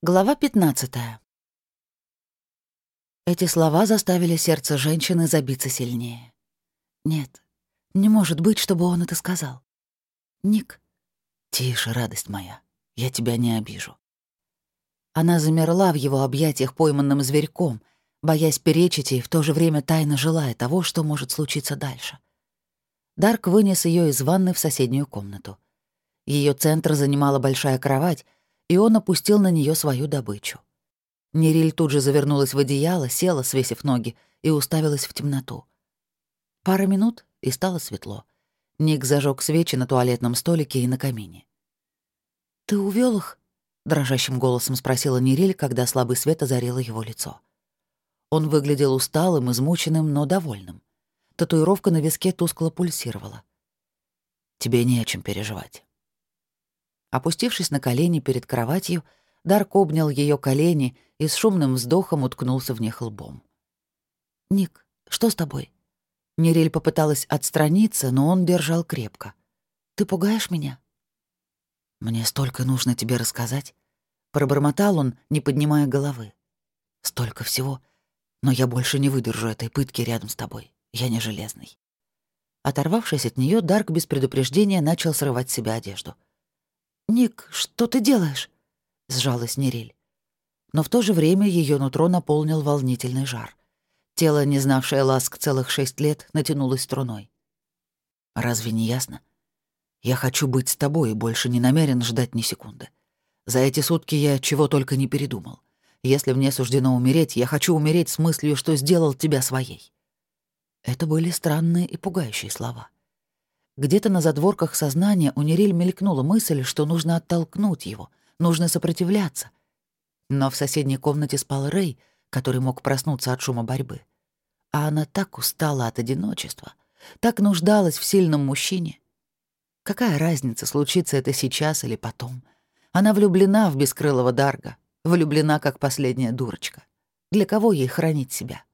Глава 15. Эти слова заставили сердце женщины забиться сильнее. Нет, не может быть, чтобы он это сказал. Ник. Тише, радость моя. Я тебя не обижу. Она замерла в его объятиях пойманным зверьком, боясь перечить и в то же время тайно желая того, что может случиться дальше. Дарк вынес ее из ванны в соседнюю комнату. Ее центр занимала большая кровать, и он опустил на нее свою добычу. Нериль тут же завернулась в одеяло, села, свесив ноги, и уставилась в темноту. Пара минут, и стало светло. Ник зажег свечи на туалетном столике и на камине. «Ты увел их?» — дрожащим голосом спросила Нериль, когда слабый свет озарило его лицо. Он выглядел усталым, измученным, но довольным. Татуировка на виске тускло пульсировала. «Тебе не о чем переживать. Опустившись на колени перед кроватью, Дарк обнял ее колени и с шумным вздохом уткнулся в них лбом. «Ник, что с тобой?» Нериль попыталась отстраниться, но он держал крепко. «Ты пугаешь меня?» «Мне столько нужно тебе рассказать», — пробормотал он, не поднимая головы. «Столько всего, но я больше не выдержу этой пытки рядом с тобой. Я не железный». Оторвавшись от нее, Дарк без предупреждения начал срывать с себя одежду — «Ник, что ты делаешь?» — сжалась Нериль. Но в то же время ее нутро наполнил волнительный жар. Тело, не знавшее ласк целых шесть лет, натянулось струной. «Разве не ясно? Я хочу быть с тобой и больше не намерен ждать ни секунды. За эти сутки я чего только не передумал. Если мне суждено умереть, я хочу умереть с мыслью, что сделал тебя своей». Это были странные и пугающие слова. Где-то на задворках сознания у Нериль мелькнула мысль, что нужно оттолкнуть его, нужно сопротивляться. Но в соседней комнате спал Рэй, который мог проснуться от шума борьбы. А она так устала от одиночества, так нуждалась в сильном мужчине. Какая разница, случится это сейчас или потом? Она влюблена в бескрылого Дарга, влюблена как последняя дурочка. Для кого ей хранить себя?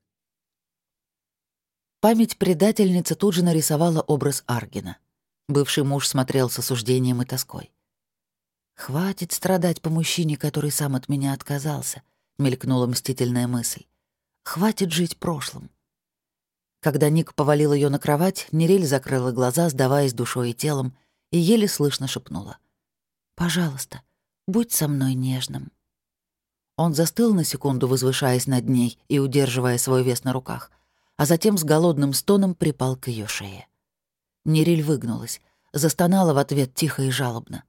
Память предательницы тут же нарисовала образ Аргина. Бывший муж смотрел с осуждением и тоской. «Хватит страдать по мужчине, который сам от меня отказался», — мелькнула мстительная мысль. «Хватит жить прошлым». Когда Ник повалил ее на кровать, Нерель закрыла глаза, сдаваясь душой и телом, и еле слышно шепнула. «Пожалуйста, будь со мной нежным». Он застыл на секунду, возвышаясь над ней и удерживая свой вес на руках — а затем с голодным стоном припал к ее шее. Нериль выгнулась, застонала в ответ тихо и жалобно.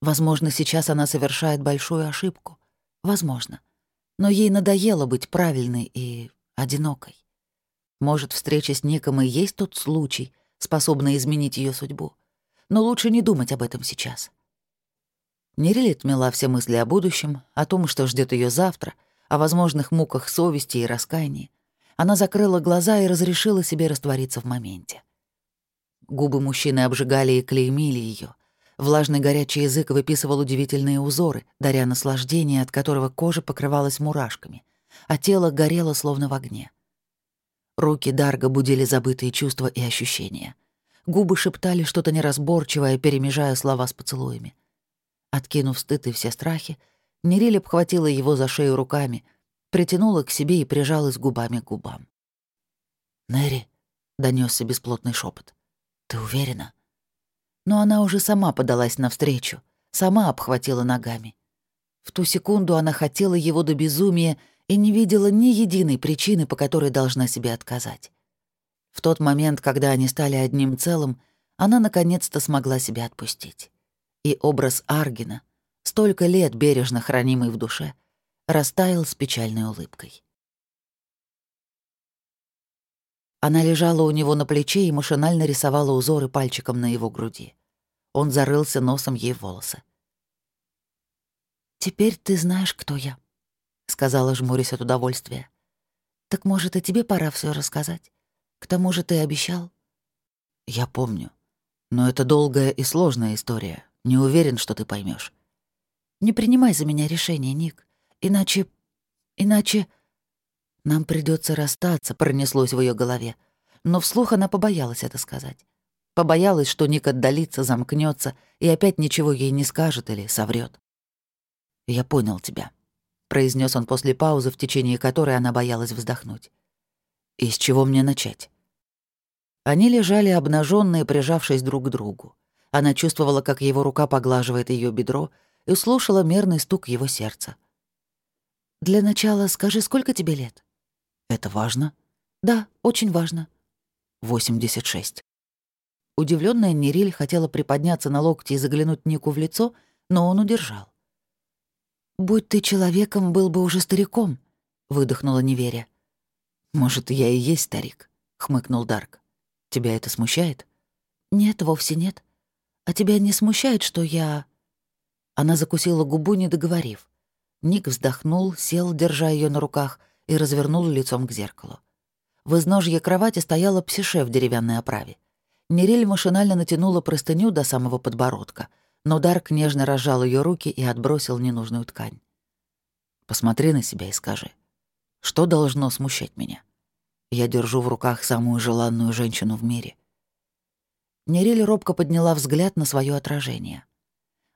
Возможно, сейчас она совершает большую ошибку. Возможно. Но ей надоело быть правильной и одинокой. Может, встреча с Ником и есть тот случай, способный изменить ее судьбу. Но лучше не думать об этом сейчас. Нериль отмела все мысли о будущем, о том, что ждет ее завтра, о возможных муках совести и раскаяния. Она закрыла глаза и разрешила себе раствориться в моменте. Губы мужчины обжигали и клеймили ее. Влажный горячий язык выписывал удивительные узоры, даря наслаждение, от которого кожа покрывалась мурашками, а тело горело словно в огне. Руки Дарга будили забытые чувства и ощущения. Губы шептали что-то неразборчивое, перемежая слова с поцелуями. Откинув стыд и все страхи, Нериль обхватила его за шею руками — притянула к себе и прижалась губами к губам. «Нэри», — донесся бесплотный шепот, — «ты уверена?» Но она уже сама подалась навстречу, сама обхватила ногами. В ту секунду она хотела его до безумия и не видела ни единой причины, по которой должна себе отказать. В тот момент, когда они стали одним целым, она наконец-то смогла себя отпустить. И образ Аргина, столько лет бережно хранимый в душе — растаял с печальной улыбкой. Она лежала у него на плече и машинально рисовала узоры пальчиком на его груди. Он зарылся носом ей в волосы. «Теперь ты знаешь, кто я», — сказала, жмурясь от удовольствия. «Так, может, и тебе пора все рассказать? К тому же ты обещал». «Я помню. Но это долгая и сложная история. Не уверен, что ты поймешь. «Не принимай за меня решение, Ник. Иначе... иначе... Нам придется расстаться, пронеслось в ее голове. Но вслух она побоялась это сказать. Побоялась, что Ник отдалится, замкнется и опять ничего ей не скажет или соврет. «Я понял тебя», — произнес он после паузы, в течение которой она боялась вздохнуть. «И с чего мне начать?» Они лежали обнаженные, прижавшись друг к другу. Она чувствовала, как его рука поглаживает ее бедро, и услышала мерный стук его сердца. «Для начала скажи, сколько тебе лет?» «Это важно?» «Да, очень важно». «Восемьдесят шесть». Удивленная Нериль хотела приподняться на локти и заглянуть Нику в лицо, но он удержал. «Будь ты человеком, был бы уже стариком», — выдохнула неверя. «Может, я и есть старик», — хмыкнул Дарк. «Тебя это смущает?» «Нет, вовсе нет. А тебя не смущает, что я...» Она закусила губу, не договорив. Ник вздохнул, сел, держа ее на руках, и развернул лицом к зеркалу. В изножье кровати стояла псише в деревянной оправе. Нериль машинально натянула простыню до самого подбородка, но Дарк нежно разжал ее руки и отбросил ненужную ткань. «Посмотри на себя и скажи, что должно смущать меня? Я держу в руках самую желанную женщину в мире». Нериль робко подняла взгляд на свое отражение.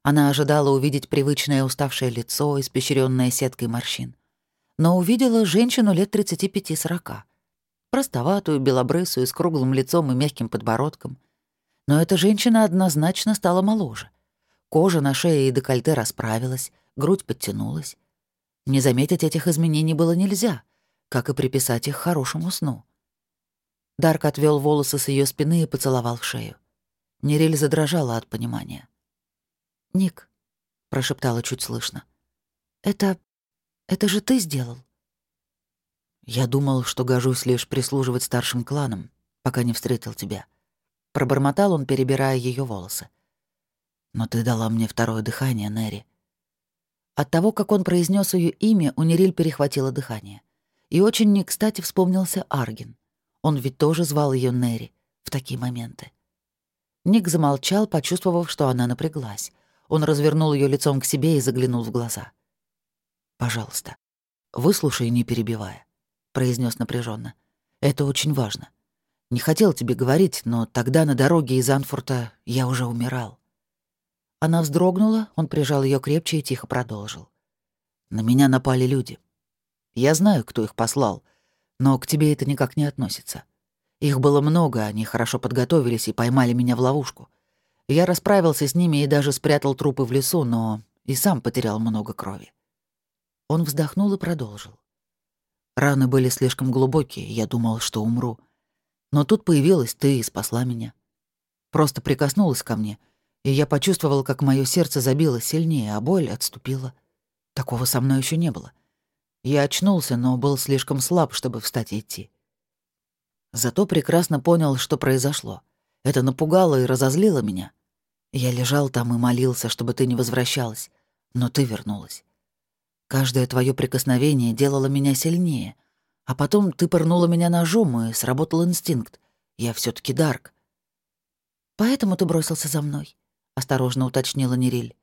Она ожидала увидеть привычное уставшее лицо, испещренное сеткой морщин. Но увидела женщину лет 35-40 простоватую, белобрысую, с круглым лицом и мягким подбородком. Но эта женщина однозначно стала моложе. Кожа на шее и декольте расправилась, грудь подтянулась. Не заметить этих изменений было нельзя, как и приписать их хорошему сну. Дарк отвел волосы с ее спины и поцеловал в шею. Нерель задрожала от понимания. «Ник», — прошептала чуть слышно, — «это... это же ты сделал?» Я думал, что гожусь лишь прислуживать старшим кланам, пока не встретил тебя. Пробормотал он, перебирая ее волосы. Но ты дала мне второе дыхание, Нэри. От того, как он произнес ее имя, у Нериль перехватило дыхание. И очень не кстати вспомнился Арген. Он ведь тоже звал ее Нэри в такие моменты. Ник замолчал, почувствовав, что она напряглась. Он развернул ее лицом к себе и заглянул в глаза. «Пожалуйста, выслушай, не перебивая. — произнес напряженно. «Это очень важно. Не хотел тебе говорить, но тогда на дороге из Анфорта я уже умирал». Она вздрогнула, он прижал ее крепче и тихо продолжил. «На меня напали люди. Я знаю, кто их послал, но к тебе это никак не относится. Их было много, они хорошо подготовились и поймали меня в ловушку. Я расправился с ними и даже спрятал трупы в лесу, но и сам потерял много крови». Он вздохнул и продолжил. Раны были слишком глубокие, я думал, что умру. Но тут появилась ты и спасла меня. Просто прикоснулась ко мне, и я почувствовал, как мое сердце забилось сильнее, а боль отступила. Такого со мной еще не было. Я очнулся, но был слишком слаб, чтобы встать и идти. Зато прекрасно понял, что произошло. Это напугало и разозлило меня. Я лежал там и молился, чтобы ты не возвращалась, но ты вернулась. Каждое твое прикосновение делало меня сильнее. А потом ты пырнула меня ножом, и сработал инстинкт. Я все таки Дарк. «Поэтому ты бросился за мной», — осторожно уточнила Нериль.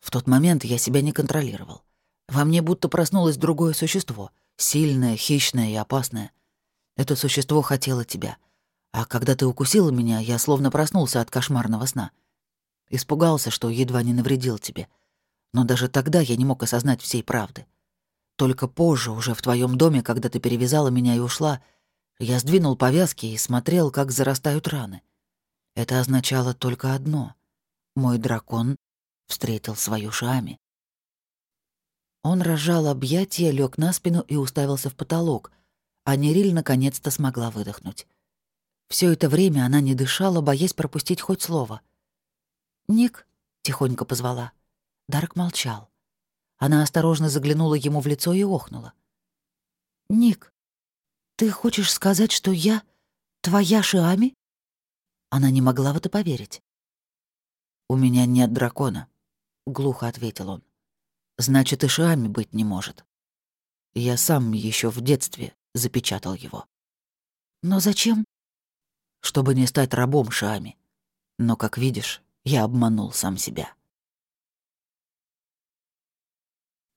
В тот момент я себя не контролировал. Во мне будто проснулось другое существо, сильное, хищное и опасное. Это существо хотело тебя. А когда ты укусила меня, я словно проснулся от кошмарного сна. Испугался, что едва не навредил тебе — но даже тогда я не мог осознать всей правды. Только позже, уже в твоем доме, когда ты перевязала меня и ушла, я сдвинул повязки и смотрел, как зарастают раны. Это означало только одно — мой дракон встретил свою Шами. Он разжал объятия, лег на спину и уставился в потолок, а Нериль наконец-то смогла выдохнуть. Все это время она не дышала, боясь пропустить хоть слово. «Ник», — тихонько позвала, — Дарк молчал. Она осторожно заглянула ему в лицо и охнула. «Ник, ты хочешь сказать, что я твоя Шиами?» Она не могла в это поверить. «У меня нет дракона», — глухо ответил он. «Значит, и Шиами быть не может. Я сам еще в детстве запечатал его». «Но зачем?» «Чтобы не стать рабом Шиами. Но, как видишь, я обманул сам себя».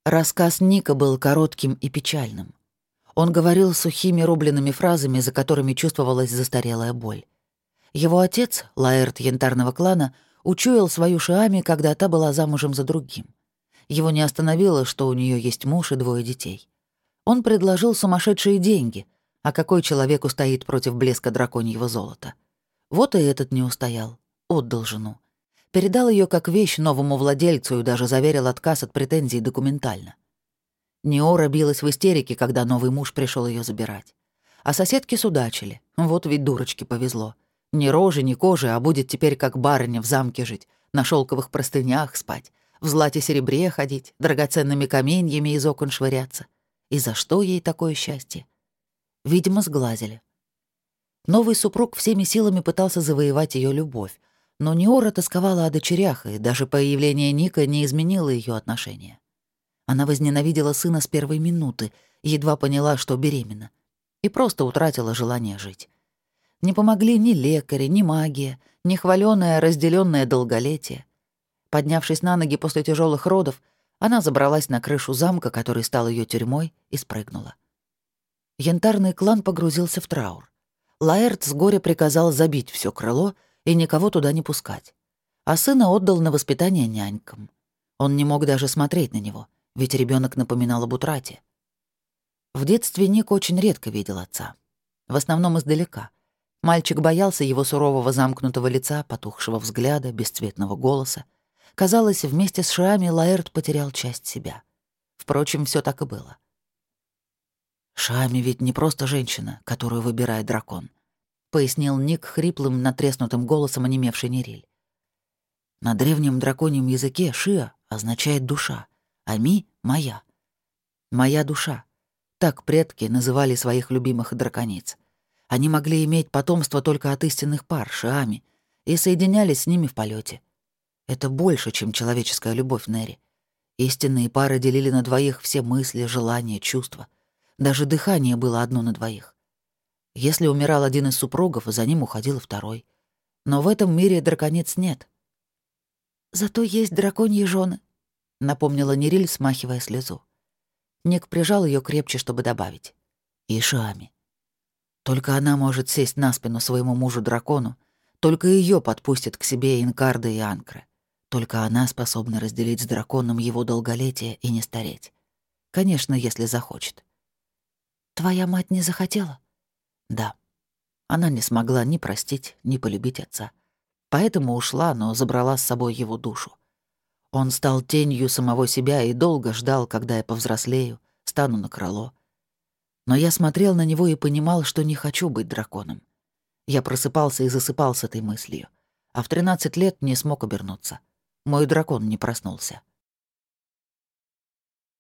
Рассказ Ника был коротким и печальным. Он говорил сухими рубленными фразами, за которыми чувствовалась застарелая боль. Его отец, Лаэрт янтарного клана, учуял свою Шиами, когда та была замужем за другим. Его не остановило, что у нее есть муж и двое детей. Он предложил сумасшедшие деньги, а какой человек устоит против блеска драконьего золота? Вот и этот не устоял, отдал жену. Передал ее как вещь новому владельцу и даже заверил отказ от претензий документально. Неора билась в истерике, когда новый муж пришел ее забирать. А соседки судачили. Вот ведь дурочке повезло. Ни рожи, ни кожи, а будет теперь как барыня в замке жить, на шелковых простынях спать, в злате-серебре ходить, драгоценными каменьями из окон швыряться. И за что ей такое счастье? Видимо, сглазили. Новый супруг всеми силами пытался завоевать ее любовь, но Неора тосковала о дочерях, и даже появление Ника не изменило ее отношения. Она возненавидела сына с первой минуты, едва поняла, что беременна, и просто утратила желание жить. Не помогли ни лекари, ни магия, ни хваленое разделенное долголетие. Поднявшись на ноги после тяжелых родов, она забралась на крышу замка, который стал ее тюрьмой, и спрыгнула. Янтарный клан погрузился в траур. Лаэрт с горя приказал забить все крыло и никого туда не пускать. А сына отдал на воспитание нянькам. Он не мог даже смотреть на него, ведь ребенок напоминал об утрате. В детстве Ник очень редко видел отца. В основном издалека. Мальчик боялся его сурового замкнутого лица, потухшего взгляда, бесцветного голоса. Казалось, вместе с Шиами Лаэрт потерял часть себя. Впрочем, все так и было. «Шами ведь не просто женщина, которую выбирает дракон», — пояснил Ник хриплым, натреснутым голосом онемевший Нериль. «На древнем драконьем языке «шиа» означает «душа», а «ми» — «моя». «Моя душа». Так предки называли своих любимых дракониц. Они могли иметь потомство только от истинных пар, шиами, и соединялись с ними в полете. Это больше, чем человеческая любовь Нери. Истинные пары делили на двоих все мысли, желания, чувства. Даже дыхание было одно на двоих. Если умирал один из супругов, за ним уходил второй. Но в этом мире драконец нет. «Зато есть драконьи жены, напомнила Нериль, смахивая слезу. Ник прижал ее крепче, чтобы добавить. «И Шами. Только она может сесть на спину своему мужу-дракону, только ее подпустят к себе Инкарда и Анкры. Только она способна разделить с драконом его долголетие и не стареть. Конечно, если захочет. «Твоя мать не захотела?» «Да. Она не смогла ни простить, ни полюбить отца. Поэтому ушла, но забрала с собой его душу. Он стал тенью самого себя и долго ждал, когда я повзрослею, стану на крыло, но я смотрел на него и понимал, что не хочу быть драконом. Я просыпался и засыпал с этой мыслью. А в 13 лет не смог обернуться. Мой дракон не проснулся.